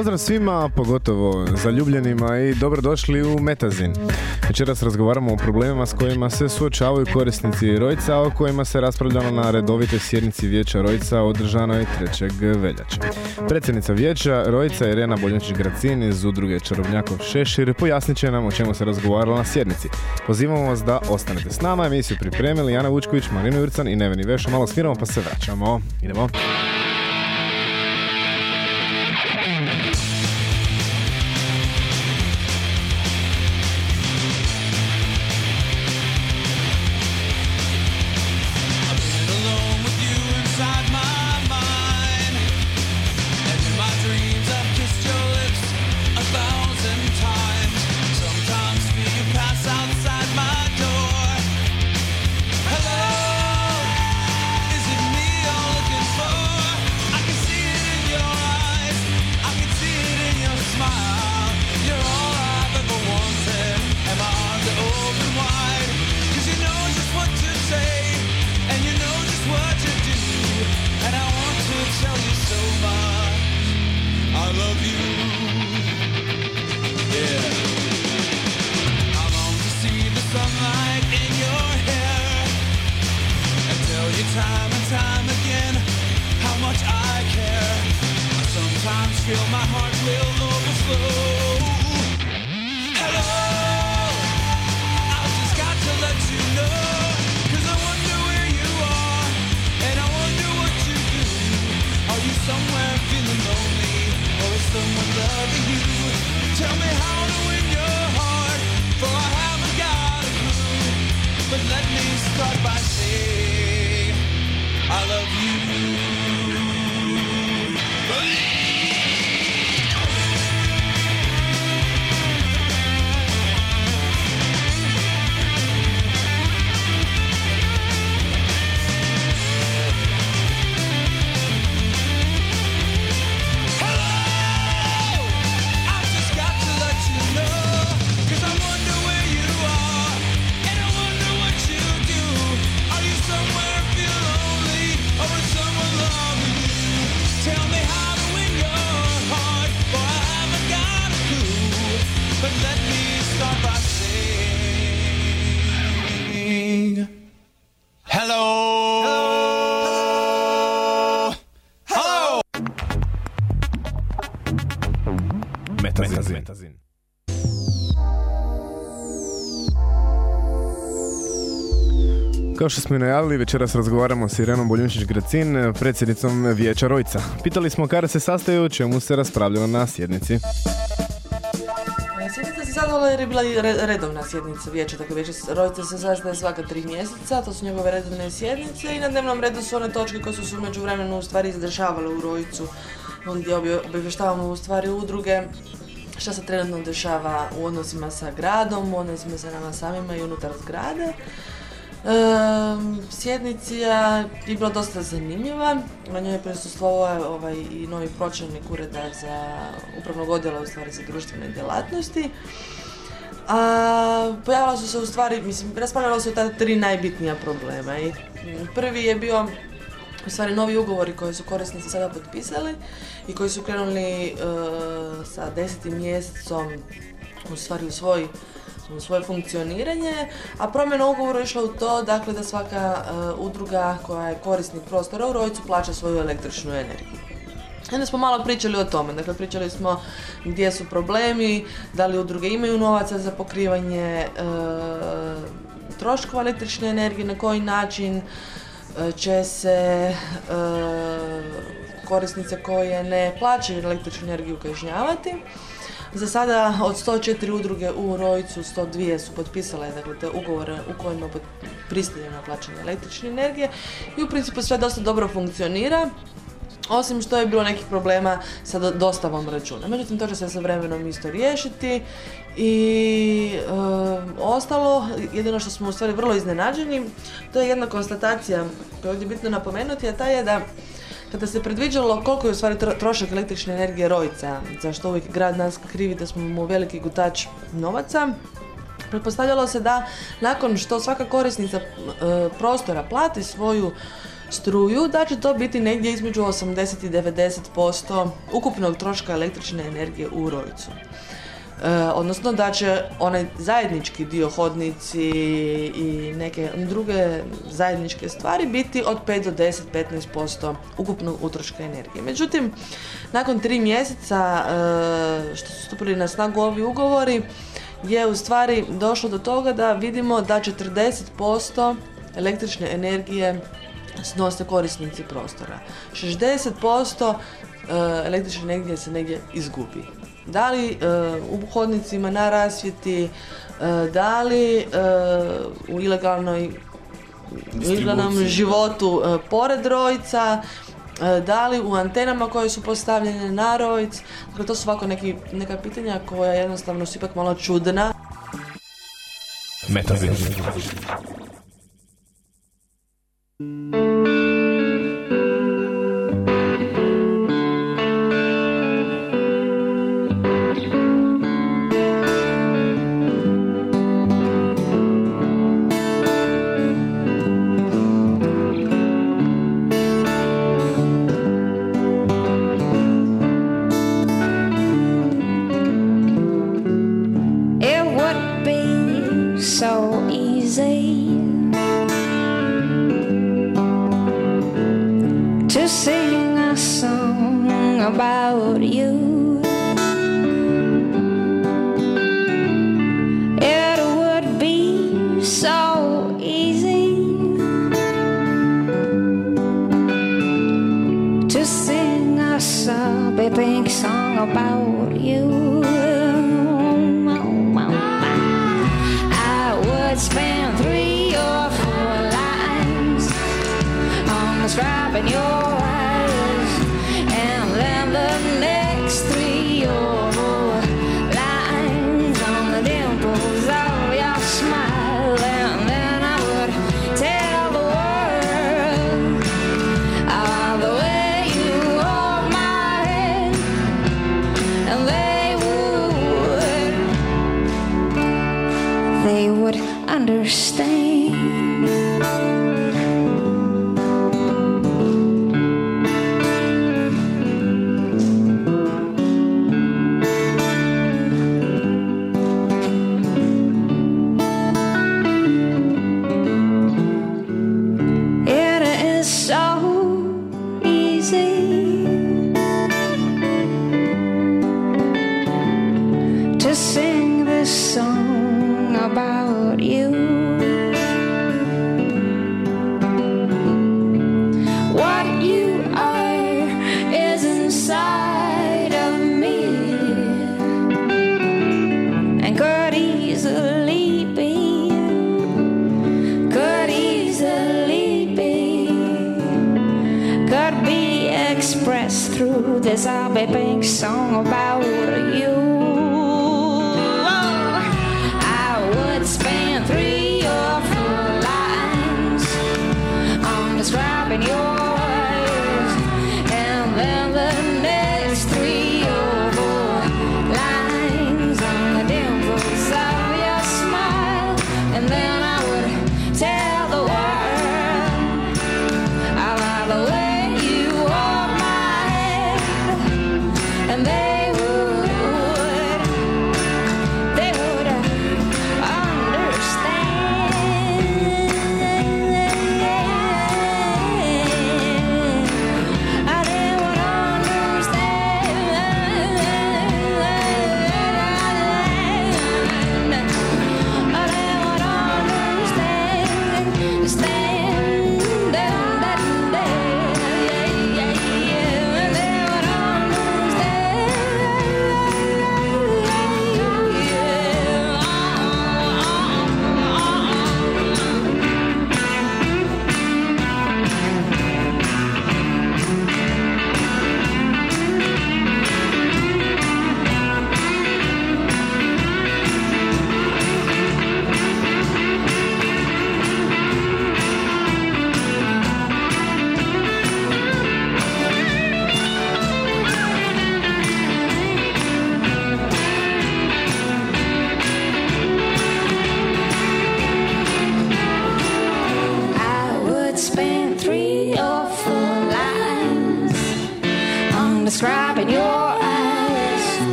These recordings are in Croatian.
Pozdrav svima, pogotovo zaljubljenima i dobrodošli u Metazin. Večeras razgovaramo o problemima s kojima se suočavaju korisnici Rojca, o kojima se raspravljalo na redovitoj sjednici Vijeća Rojca održanoj 3. veljače. Predsjednica Vijeća Rojca Irena Boljančić-Gracin iz udruge Čarobnjakov Šešir pojasnit će nam o čemu se razgovaralo na sjednici. Pozivamo vas da ostanete s nama, emisiju pripremili Jana Vučković, Marino Jurcan i Neveni Vešo. Malo smiramo pa se vraćamo. Idemo. Metazin. Metazin. Kao što smo i najavili, večeras razgovaramo s Irenom Boljunčić-Gracin, predsjednicom Vijeća Rojca. Pitali smo kada se sastaju, o čemu se raspravljalo na sjednici. Sjednica se sadala jer je bila redovna sjednica vijeća, dakle vijeće s- Rojca se sastaje svaka tri mjeseca, to su njegove redovne sjednice i na dnevnom redu su one točke koje su se u međuvremenu u stvari izdešavale u Rojcu, gdje obje- obavještavamo u stvari udruge šta se trenutno dešava u odnosima sa gradom, u odnosima sa nama samima i unutar zgrade. Ehm, sjednica je bila dosta zanimljiva, na njoj je prisustvovao ovaj, i novi pročelnik ureda za upravnog odjela u stvari za društvene djelatnosti. A pojavila su se u stvari, mislim, raspravljalo se ta tri najbitnija problema. I prvi je bio u stvari novi ugovori koje su korisnici sada potpisali i koji su krenuli e, sa desetim mjesecom u stvari u svoj svoje funkcioniranje, a promjena ugovora išla u to dakle, da svaka e, udruga koja je korisnik prostora u Rojcu plaća svoju električnu energiju. Onda smo malo pričali o tome, dakle pričali smo gdje su problemi, da li udruge imaju novaca za pokrivanje e, troškova električne energije, na koji način će se e, korisnice koje ne plaćaju električnu energiju kažnjavati. Za sada od 104 udruge u Rojcu 102 su potpisale dakle, te ugovore u kojima pristaju na plaćanje električne energije i u principu sve dosta dobro funkcionira. Osim što je bilo nekih problema sa do- dostavom računa. Međutim, to će se sa vremenom isto riješiti i e, ostalo, jedino što smo u stvari vrlo iznenađeni, to je jedna konstatacija koju je ovdje bitno napomenuti, a ta je da kada se predviđalo koliko je u stvari tro- trošak električne energije Rojca, za što uvijek grad nas krivi da smo mu veliki gutač novaca, Pretpostavljalo se da nakon što svaka korisnica e, prostora plati svoju struju, da će to biti negdje između 80 i 90% ukupnog troška električne energije u Rojcu. E, odnosno da će onaj zajednički dio hodnici i neke druge zajedničke stvari biti od 5 do 10, 15% ukupnog utroška energije. Međutim, nakon tri mjeseca e, što su stupili na snagu ovi ugovori, je u stvari došlo do toga da vidimo da 40% električne energije snose korisnici prostora. 60% e, električne energije se negdje izgubi. Da li e, u hodnicima, na rasvjeti, e, da li u ilegalnoj u ilegalnom životu pored rojca, e, da li u antenama koje su postavljene na rojc. Dakle, to su ovako neki, neka pitanja koja jednostavno su ipak malo čudna. Metazin. Mm-hmm. There's a big song about you.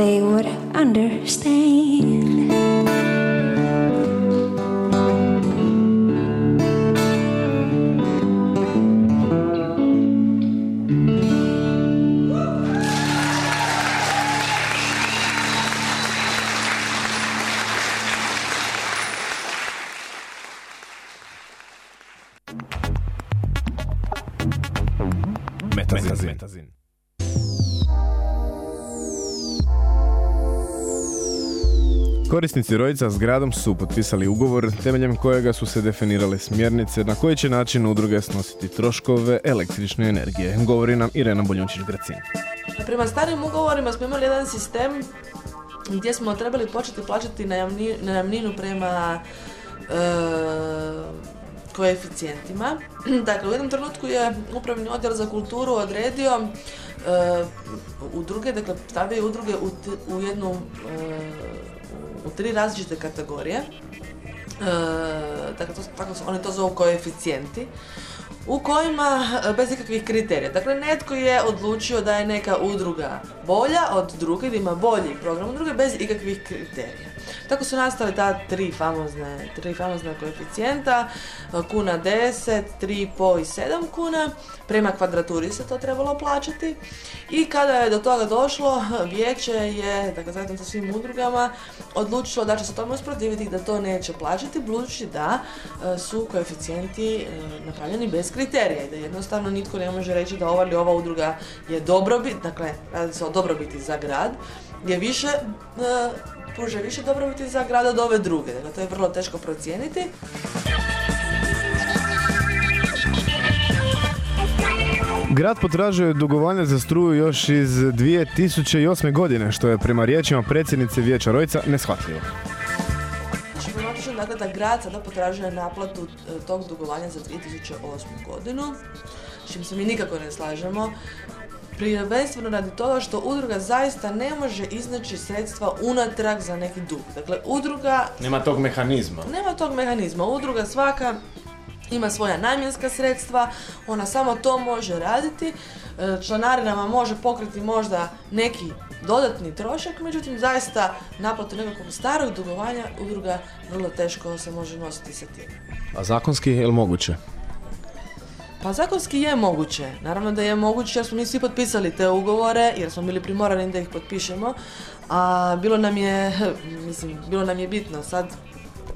They would understand. Korisnici Rojica s gradom su potpisali ugovor temeljem kojega su se definirale smjernice na koji će način udruge snositi troškove električne energije. Govori nam Irena Boljunčić-Gracin. Prema starim ugovorima smo imali jedan sistem gdje smo trebali početi plaćati najamni- najamninu prema e, koeficijentima. Dakle, u jednom trenutku je upravni odjel za kulturu odredio e, udruge, dakle stavio udruge u, u jednu e, u tri različite kategorije. E, dakle, to, tako su, oni to zovu koeficijenti u kojima e, bez ikakvih kriterija. Dakle, netko je odlučio da je neka udruga bolja od druge, da ima bolji program od druge bez ikakvih kriterija. Tako su nastale ta tri famozne, tri famozne koeficijenta, kuna 10, 3,5 i 7 kuna, prema kvadraturi se to trebalo plaćati. I kada je do toga došlo, vijeće je, dakle zajedno sa svim udrugama, odlučilo da će se tome usprotiviti da to neće plaćati, budući da e, su koeficijenti e, napravljeni bez kriterija i da jednostavno nitko ne može reći da ova ili ova udruga je dobrobit, dakle radi se o dobrobiti za grad, je više, e, pruža više dobrobiti za grad od ove druge, dakle to je vrlo teško procijeniti. Grad potražuje dugovanje za struju još iz 2008. godine, što je prema riječima predsjednice Vijeća Rojca neshvatljivo. Znači, dakle da grad sada potražuje naplatu e, tog dugovanja za 2008. godinu, čim se mi nikako ne slažemo. Prvenstveno radi toga što udruga zaista ne može iznaći sredstva unatrag za neki dug. Dakle, udruga Nema tog mehanizma. nema tog mehanizma. Udruga svaka ima svoja namjenska sredstva, ona samo to može raditi, e, članarinama može pokriti možda neki dodatni trošak, međutim zaista naplatu nekakvog starog dugovanja udruga vrlo teško se može nositi sa tim. A zakonski je li moguće? Pa zakonski je moguće, naravno da je moguće jer smo mi svi potpisali te ugovore, jer smo bili primorani da ih potpišemo, a bilo nam je, mislim, bilo nam je bitno sad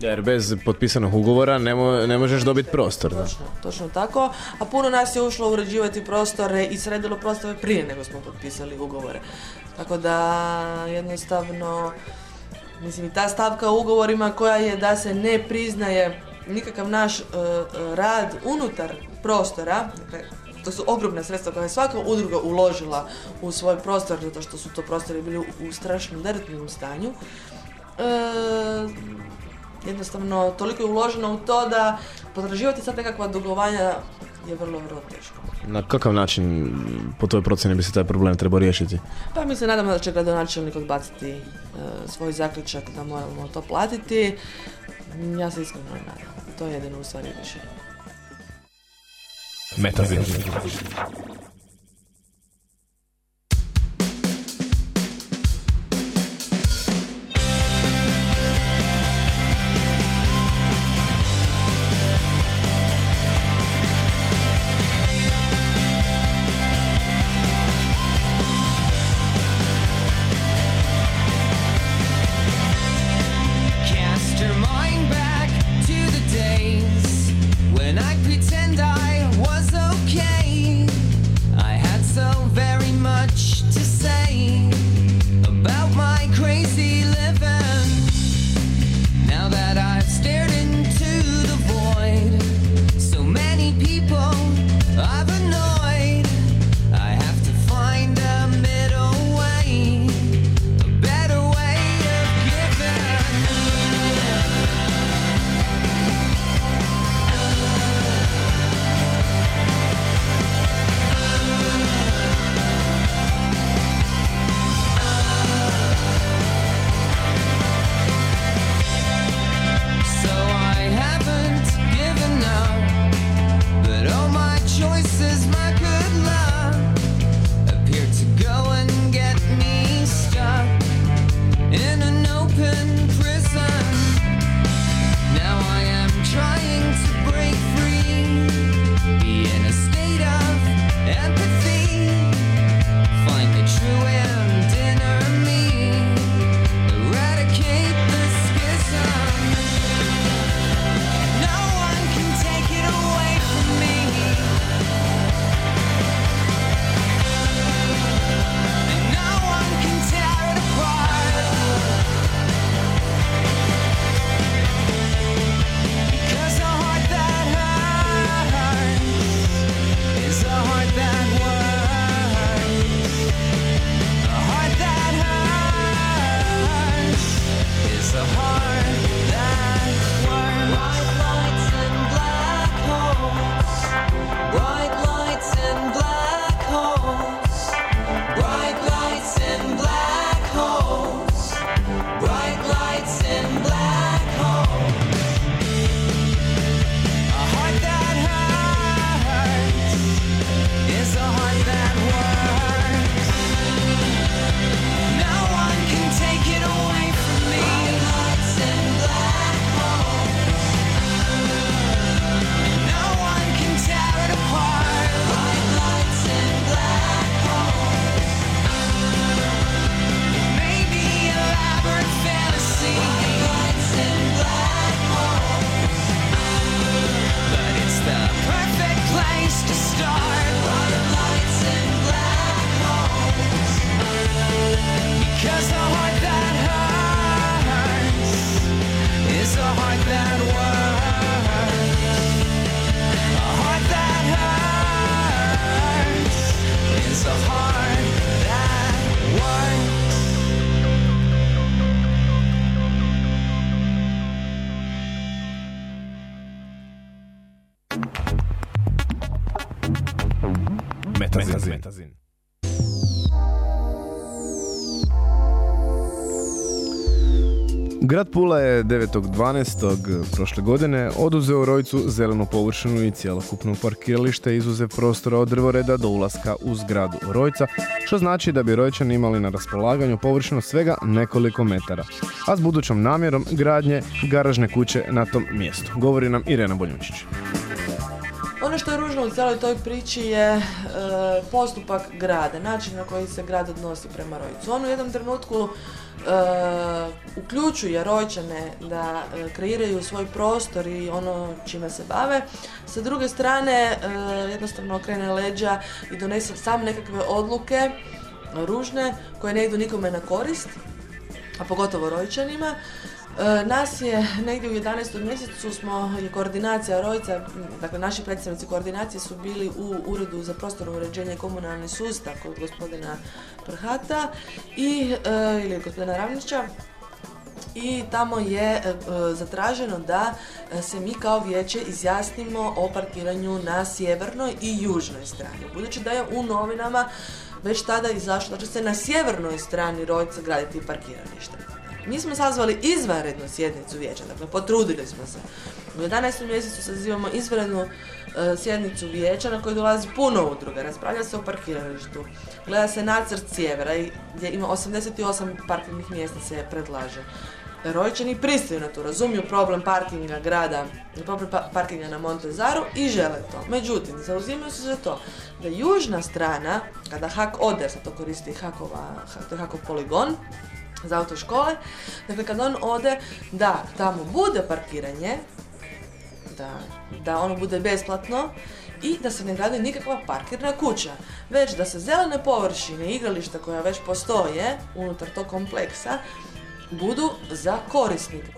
Jer bez potpisanog ugovora ne, mo- ne možeš dobiti prostor. Da. Točno, točno tako. A puno nas je ušlo uređivati prostore i sredilo prostore prije nego smo potpisali ugovore. Tako da jednostavno, mislim i ta stavka u ugovorima koja je da se ne priznaje nikakav naš e, e, rad unutar prostora, dakle, to su ogromna sredstva koja je svaka udruga uložila u svoj prostor, zato što su to prostori bili u, u strašnom derutnom stanju. E, jednostavno toliko je uloženo u to da potraživati sad nekakva dugovanja je vrlo, vrlo teško. Na kakav način po toj procjeni bi se taj problem trebao riješiti? Pa mi se nadamo da će gradonačelnik odbaciti e, svoj zaključak da moramo to platiti. Ja se iskreno nadam. To je jedino u stvari rješenje. Metazin. Grad Pula je 9.12. prošle godine oduzeo Rojcu zelenu površinu i cjelokupno parkiralište izuzev prostora od drvoreda do ulaska u zgradu Rojca, što znači da bi Rojčani imali na raspolaganju površinu svega nekoliko metara, a s budućom namjerom gradnje garažne kuće na tom mjestu. Govori nam Irena Boljunčić. Ono što je ružno u cijeloj toj priči je e, postupak grada, način na koji se grad odnosi prema Rojcu. On u jednom trenutku e, uključuje Rojčane da e, kreiraju svoj prostor i ono čime se bave. Sa druge strane, e, jednostavno okrene leđa i donese sam nekakve odluke ružne koje ne idu nikome na korist, a pogotovo Rojčanima. E, nas je negdje u 11. mjesecu smo, je koordinacija Rojca, dakle naši predstavnici koordinacije su bili u Uredu za prostorno uređenje komunalni sustav kod gospodina Prhata i, e, ili gospodina Ravnića i tamo je e, zatraženo da se mi kao vijeće izjasnimo o parkiranju na sjevernoj i južnoj strani. Budući da je u novinama već tada izašlo da će se na sjevernoj strani Rojca graditi parkiralište. Mi smo sazvali izvanrednu sjednicu vijeća, dakle potrudili smo se. U 11. mjesecu sazivamo izvanrednu e, sjednicu vijeća na kojoj dolazi puno udruga, raspravlja se o parkiralištu, gleda se nacrt sjevera gdje ima 88 parkirnih mjesta se predlaže. Rojčani pristaju na to, razumiju problem parkinga grada, problem pa- parkinga na Montezaru i žele to. Međutim, zauzimaju se za to da južna strana, kada Hak ode, sad to koristi Hakova, to je Hakov poligon, za autoškole, dakle kad on ode, da tamo bude parkiranje, da, da ono bude besplatno i da se ne gradi nikakva parkirna kuća, već da se zelene površine igrališta koja već postoje unutar tog kompleksa budu za korisnike.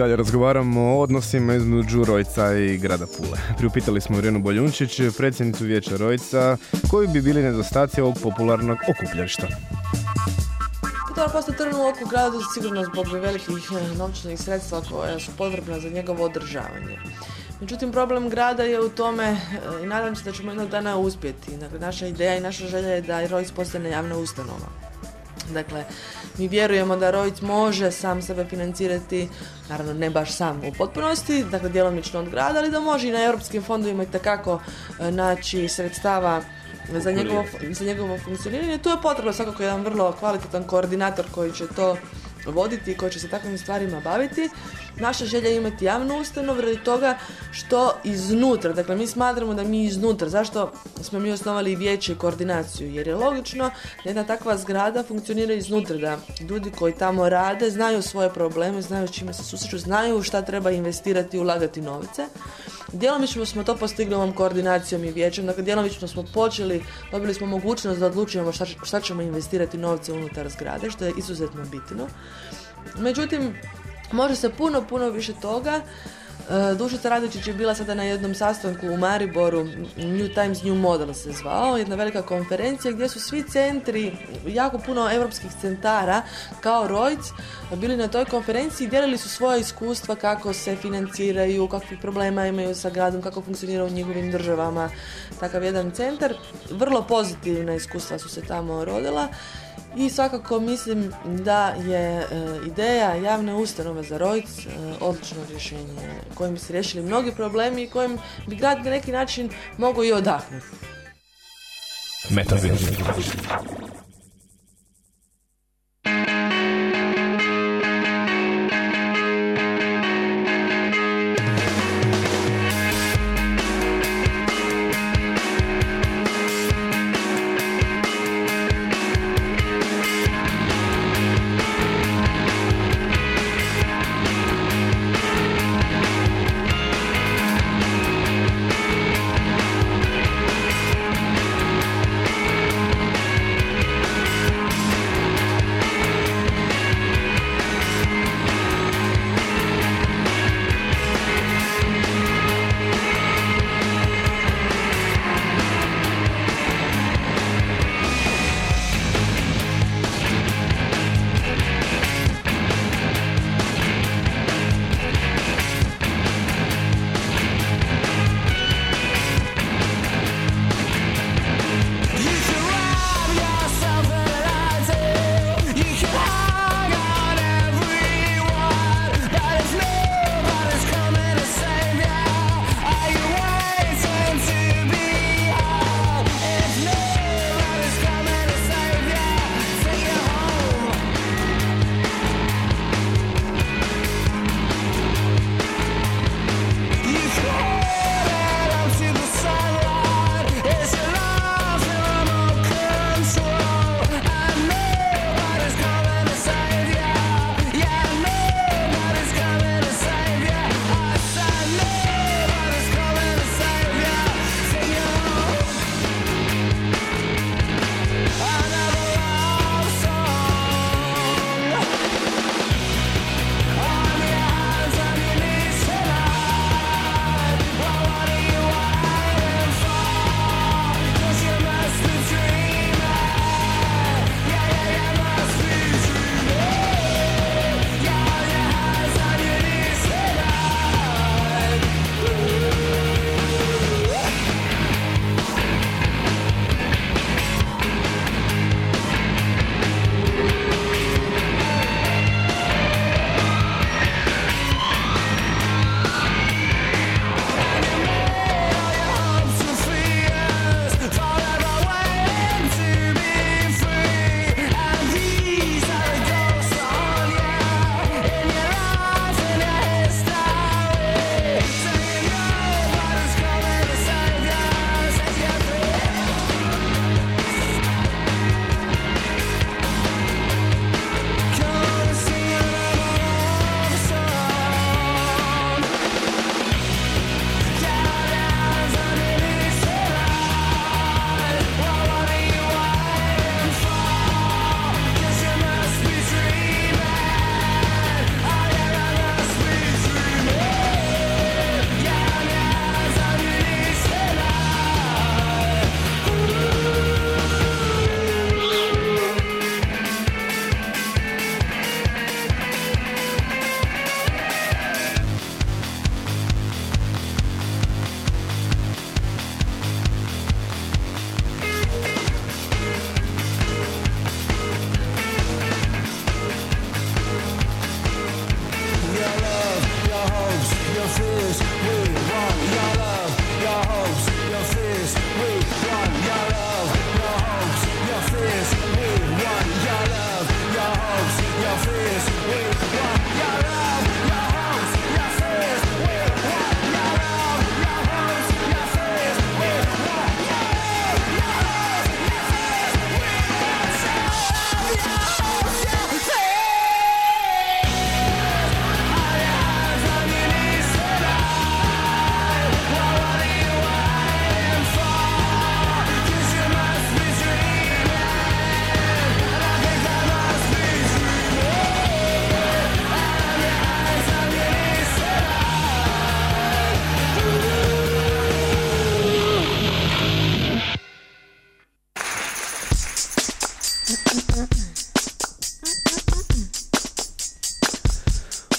Dalje razgovaramo o odnosima između Rojca i grada Pule. Priupitali smo Irenu Boljunčić, predsjednicu vijeća Rojca, koji bi bili nedostaci ovog popularnog okupljališta. To je postoje trn u oku gradu sigurno zbog velikih eh, novčanih sredstva koja su potrebna za njegovo održavanje. Međutim, problem grada je u tome eh, i nadam se da ćemo jednog dana uspjeti. Dakle, naša ideja i naša želja je da Rojc postane javna ustanova. Dakle, mi vjerujemo da Rojc može sam sebe financirati, naravno ne baš sam u potpunosti, dakle djelomično od grada, ali da može i na europskim fondovima i takako naći sredstava za njegovo, za njegovo funkcioniranje. Tu je potrebno svakako jedan vrlo kvalitetan koordinator koji će to voditi i koji će se takvim stvarima baviti. Naša želja je imati javnu ustanovu radi toga što iznutra, dakle mi smatramo da mi iznutra, zašto smo mi osnovali vijeće i koordinaciju, jer je logično da jedna takva zgrada funkcionira iznutra, da ljudi koji tamo rade znaju svoje probleme, znaju s čime se susreću, znaju šta treba investirati i ulagati novce. Djelomično smo to postigli ovom koordinacijom i vijećem, dakle djelomično smo počeli, dobili smo mogućnost da odlučujemo šta, šta ćemo investirati novce unutar zgrade, što je izuzetno bitno. Međutim, može se puno, puno više toga. E, Dušica Radočić je bila sada na jednom sastanku u Mariboru, New Times New Model se zvao, jedna velika konferencija gdje su svi centri, jako puno europskih centara kao Rojc, bili na toj konferenciji i dijelili su svoja iskustva kako se financiraju, kakvih problema imaju sa gradom, kako funkcionira u njihovim državama takav jedan centar. Vrlo pozitivna iskustva su se tamo rodila i svakako mislim da je e, ideja javne ustanove za Rojc e, odlično rješenje kojim bi se riješili mnogi problemi i kojim bi grad na neki način mogao i odahnuti.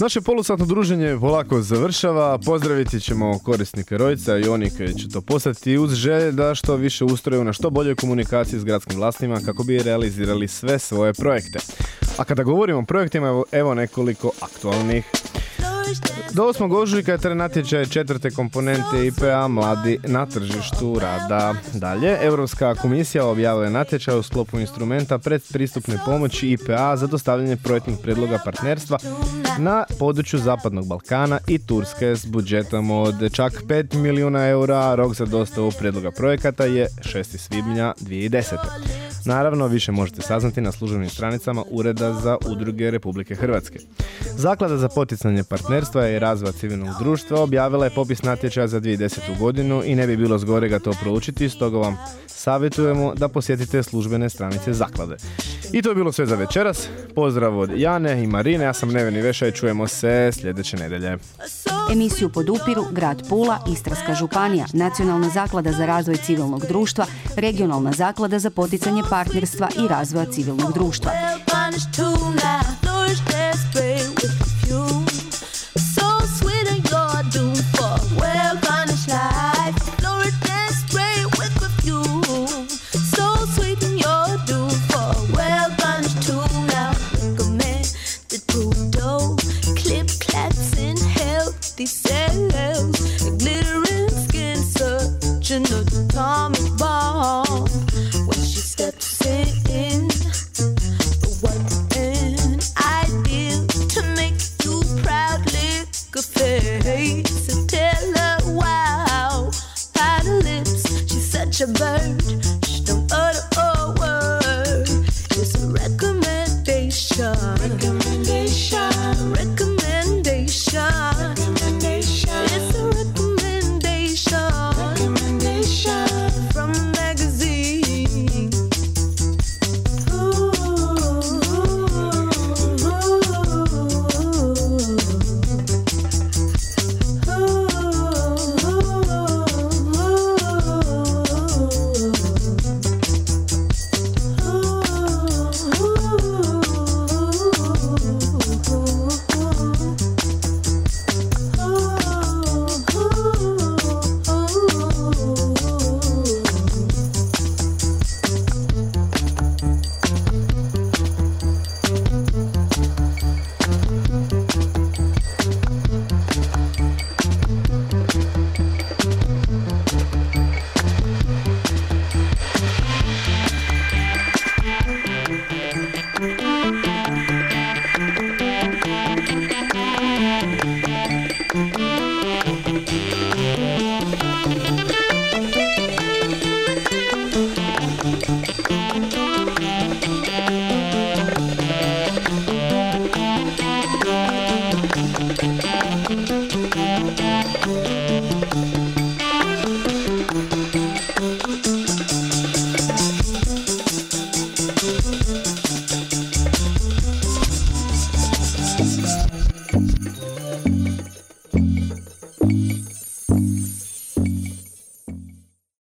Naše polusatno druženje polako završava. Pozdraviti ćemo korisnike Rojca i oni koji će to postati uz želje da što više ustroju na što boljoj komunikaciji s gradskim vlastima kako bi realizirali sve svoje projekte. A kada govorimo o projektima, evo, evo nekoliko aktualnih do 8. ožujka je tre natječaj četvrte komponente IPA Mladi na tržištu rada. Dalje, Europska komisija objavila je natječaj u sklopu instrumenta predpristupne pomoći IPA za dostavljanje projektnih predloga partnerstva na području Zapadnog Balkana i Turske s budžetom od čak 5 milijuna eura. Rok za dostavu predloga projekata je 6. svibnja 2010. Naravno, više možete saznati na službenim stranicama Ureda za udruge Republike Hrvatske. Zaklada za poticanje partnerstva i razvoja civilnog društva objavila je popis natječaja za 2010. godinu i ne bi bilo zgorega to proučiti, stoga vam savjetujemo da posjetite službene stranice zaklade. I to je bilo sve za večeras. Pozdrav od Jane i Marine, ja sam Neveni Veša i čujemo se sljedeće nedelje. Emisiju podupiru Grad Pula, Istarska županija, Nacionalna zaklada za razvoj civilnog društva, Regionalna zaklada za poticanje partnerstva i razvoja civilnog društva.